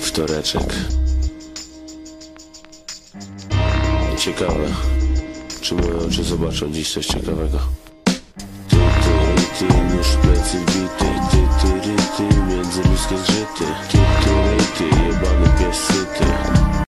Wtoreczek. Ciekawe. Czy moje oczy zobaczą dziś coś ciekawego? Ty, ty, ty, nóż plecy wbity Ty, ty, ty, między ludzkie zgrzyty Ty,